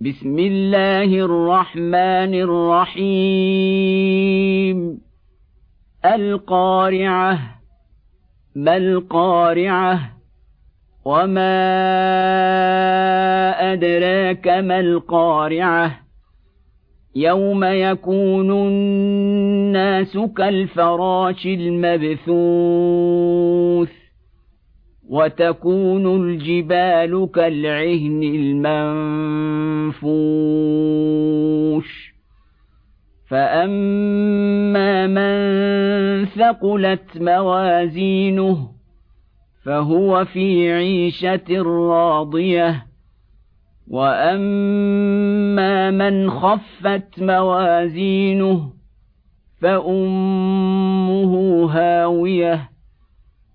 بسم الله الرحمن الرحيم. القارعة ما القارعة؟ وما أدراك ما القارعة؟ يوم يكون الناس كالفراش المبثوث. وتكون الجبال كالعهن المنفوش. فأما من ثقلت موازينه فهو في عيشة راضية. وأما من خفت موازينه فأمه هاوية.